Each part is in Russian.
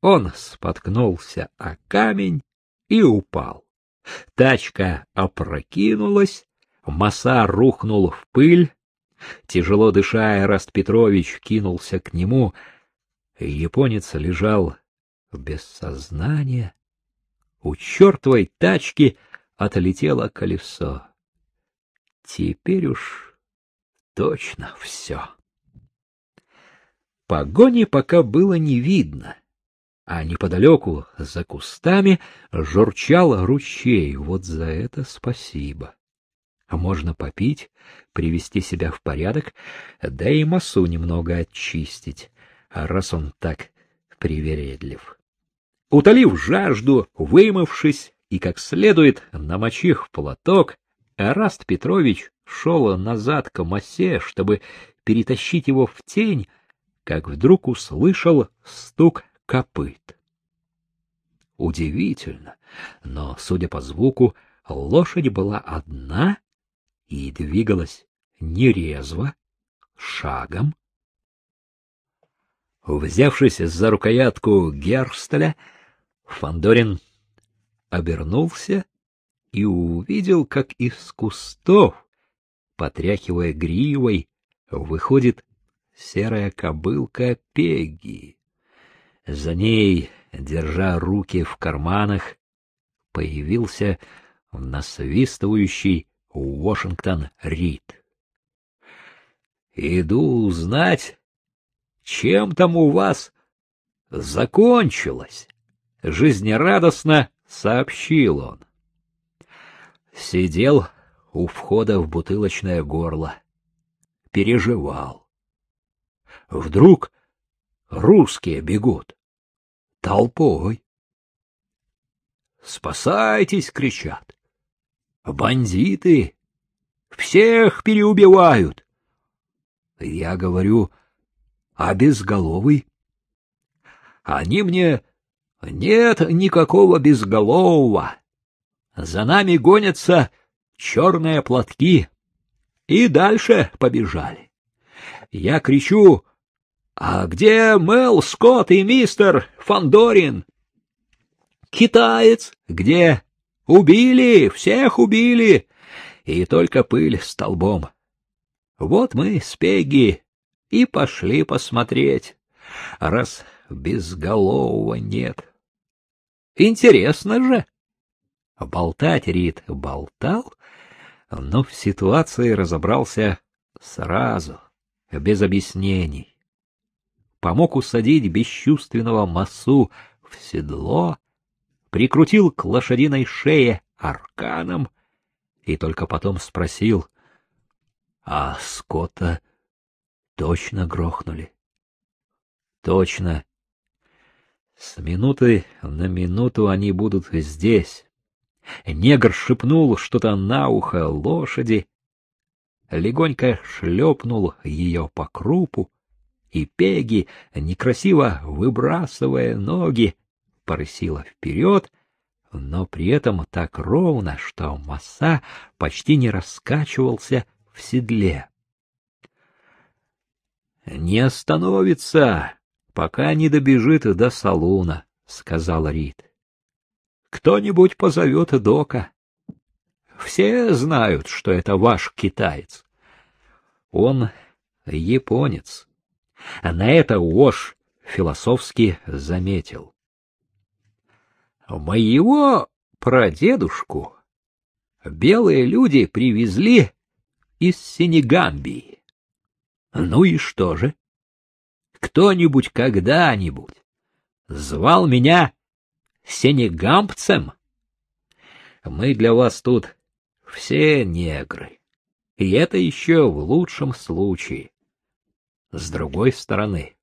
Он споткнулся о камень и упал. Тачка опрокинулась, Маса рухнул в пыль. Тяжело дыша, Эраст Петрович кинулся к нему. Японец лежал без сознания. У чертовой тачки отлетело колесо. Теперь уж точно все. Погони пока было не видно, а неподалеку, за кустами, журчал ручей. Вот за это спасибо. А можно попить, привести себя в порядок, да и массу немного очистить, раз он так привередлив. Утолив жажду, вымывшись и как следует намочив платок, Эраст Петрович шел назад к массе, чтобы перетащить его в тень, как вдруг услышал стук копыт. Удивительно, но, судя по звуку, лошадь была одна и двигалась не резво, шагом. Взявшись за рукоятку Герстеля, Фандорин обернулся и увидел, как из кустов, потряхивая гривой, выходит серая кобылка Пегги. За ней, держа руки в карманах, появился насвистывающий Уошингтон Рид. Иду узнать, чем там у вас закончилось, жизнерадостно сообщил он. Сидел у входа в бутылочное горло, переживал. Вдруг русские бегут. Толпой. «Спасайтесь!» — кричат. «Бандиты! Всех переубивают!» Я говорю, а безголовый? Они мне... Нет никакого безголового. За нами гонятся черные платки. И дальше побежали. Я кричу, а где Мел Скотт и мистер Фандорин? Китаец где? Убили, всех убили, и только пыль столбом. Вот мы с Пегги и пошли посмотреть, раз безголового нет. Интересно же. Болтать Рид болтал, но в ситуации разобрался сразу, без объяснений помог усадить бесчувственного массу в седло, прикрутил к лошадиной шее арканом и только потом спросил, а Скотта точно грохнули? Точно. С минуты на минуту они будут здесь. Негр шепнул что-то на ухо лошади, легонько шлепнул ее по крупу, и Пеги, некрасиво выбрасывая ноги, порысила вперед, но при этом так ровно, что Маса почти не раскачивался в седле. «Не остановится, пока не добежит до салуна», — сказал Рид. «Кто-нибудь позовет Дока. Все знают, что это ваш китаец. Он японец». А на это Уош философски заметил. Моего прадедушку белые люди привезли из Сенегамбии. Ну и что же? Кто-нибудь когда-нибудь звал меня сенегампцем? Мы для вас тут все негры. И это еще в лучшем случае. С другой стороны,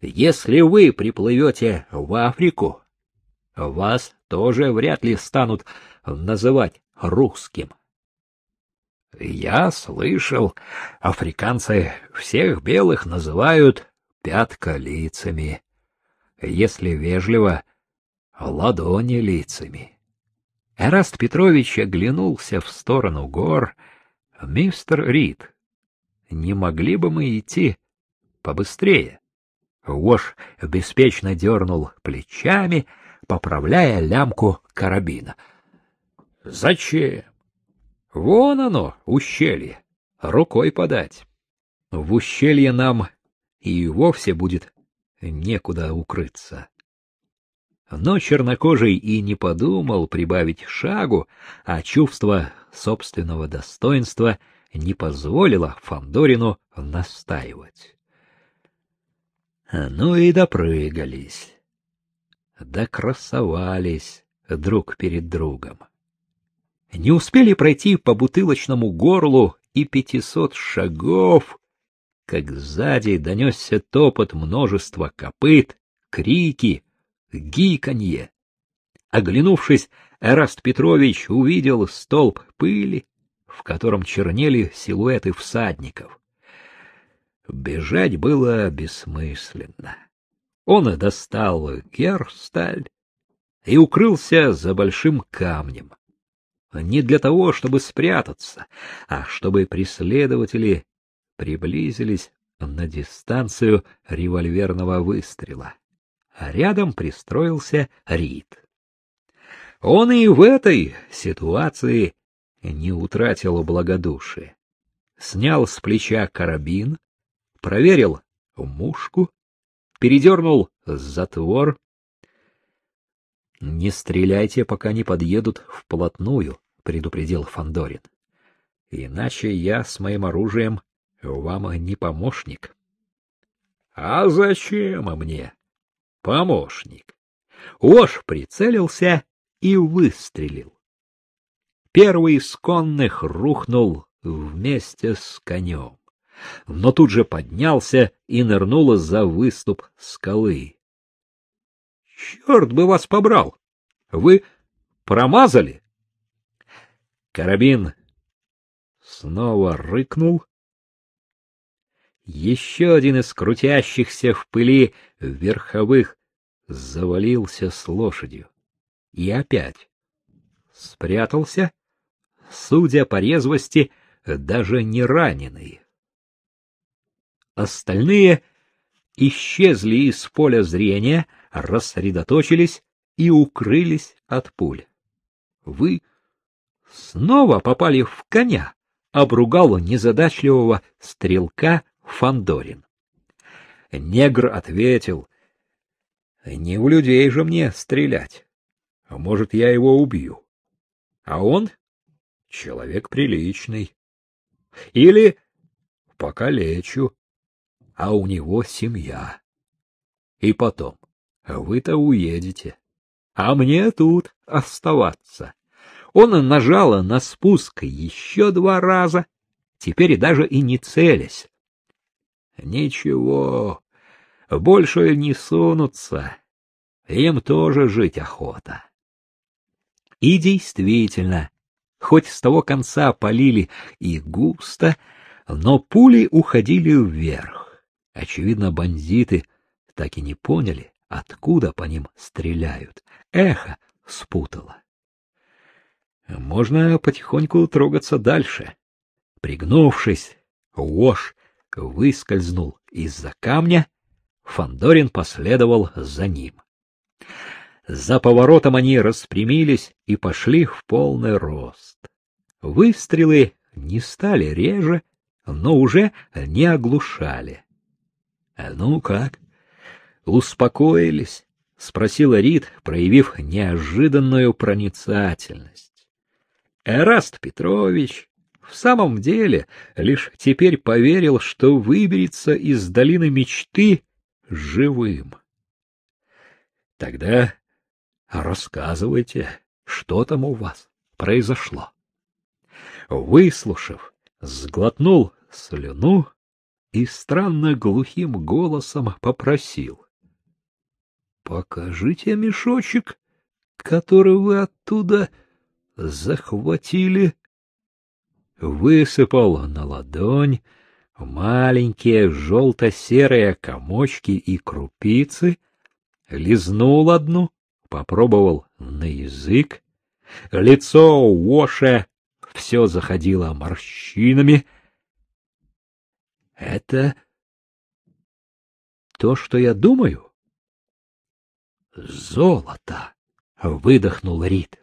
если вы приплывете в Африку, вас тоже вряд ли станут называть русским. Я слышал, африканцы всех белых называют пятколицами, если вежливо, ладони лицами. Эраст Петрович оглянулся в сторону гор. Мистер Рид, не могли бы мы идти побыстрее. Вош беспечно дернул плечами, поправляя лямку карабина. — Зачем? Вон оно, ущелье. Рукой подать. В ущелье нам и вовсе будет некуда укрыться. Но чернокожий и не подумал прибавить шагу, а чувство собственного достоинства не позволило Фандорину настаивать. Ну и допрыгались, докрасовались друг перед другом. Не успели пройти по бутылочному горлу и пятисот шагов, как сзади донесся топот множества копыт, крики, гиканье. Оглянувшись, Эраст Петрович увидел столб пыли, в котором чернели силуэты всадников. Бежать было бессмысленно. Он достал герсталь и укрылся за большим камнем. Не для того, чтобы спрятаться, а чтобы преследователи приблизились на дистанцию револьверного выстрела рядом пристроился Рид. Он и в этой ситуации не утратил благодушия. Снял с плеча карабин, проверил мушку, передернул затвор. — Не стреляйте, пока не подъедут вплотную, — предупредил Фандорин. Иначе я с моим оружием вам не помощник. — А зачем мне? помощник. Ош прицелился и выстрелил. Первый из конных рухнул вместе с конем, но тут же поднялся и нырнул за выступ скалы. — Черт бы вас побрал! Вы промазали? Карабин снова рыкнул. Еще один из крутящихся в пыли верховых завалился с лошадью. И опять спрятался, судя по резвости, даже не раненый. Остальные исчезли из поля зрения, рассредоточились и укрылись от пуль. Вы снова попали в коня, обругал незадачливого стрелка Фандорин. Негр ответил, не у людей же мне стрелять. Может, я его убью. А он человек приличный. Или покалечу, а у него семья. И потом, вы-то уедете, а мне тут оставаться. Он нажал на спуск еще два раза, теперь даже и не целясь. Ничего, больше не сунутся. Им тоже жить охота. И действительно, хоть с того конца полили и густо, но пули уходили вверх. Очевидно, бандиты так и не поняли, откуда по ним стреляют. Эхо спутало. Можно потихоньку трогаться дальше. Пригнувшись, Уош выскользнул из-за камня Фандорин последовал за ним. За поворотом они распрямились и пошли в полный рост. Выстрелы не стали реже, но уже не оглушали. — Ну как? Успокоились? — спросила Рид, проявив неожиданную проницательность. Эраст Петрович в самом деле лишь теперь поверил, что выберется из долины мечты живым. Тогда рассказывайте, что там у вас произошло. Выслушав, сглотнул слюну и странно глухим голосом попросил. — Покажите мешочек, который вы оттуда захватили. Высыпал на ладонь маленькие желто-серые комочки и крупицы, лизнул одну, попробовал на язык. Лицо Уоша все заходило морщинами. — Это то, что я думаю? Золото, выдохнул Рид.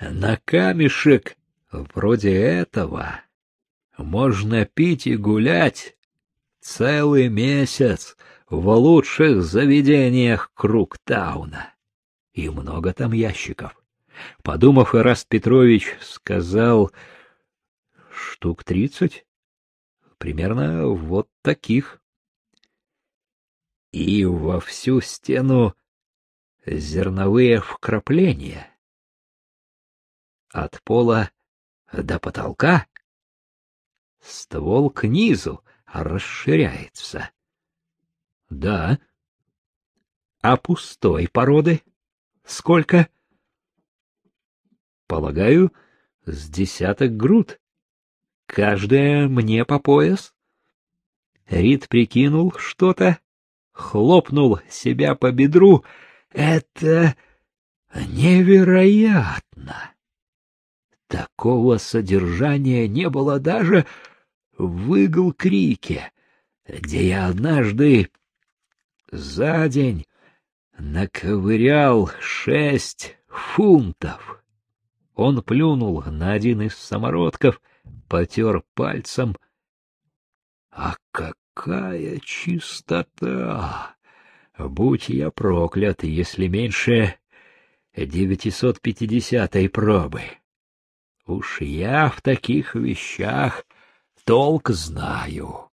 На камешек вроде этого можно пить и гулять целый месяц в лучших заведениях Круктауна. И много там ящиков. Подумав, Ираст Петрович сказал штук тридцать. Примерно вот таких. И во всю стену зерновые вкрапления. От пола до потолка ствол к низу расширяется. Да. А пустой породы сколько? Полагаю, с десяток груд. Каждая мне по пояс. Рид прикинул что-то, хлопнул себя по бедру. Это невероятно! Такого содержания не было даже в Игл-Крике, где я однажды за день наковырял шесть фунтов. Он плюнул на один из самородков, потер пальцем. А какая чистота! Будь я проклят, если меньше девятисот пятидесятой пробы. Уж я в таких вещах толк знаю.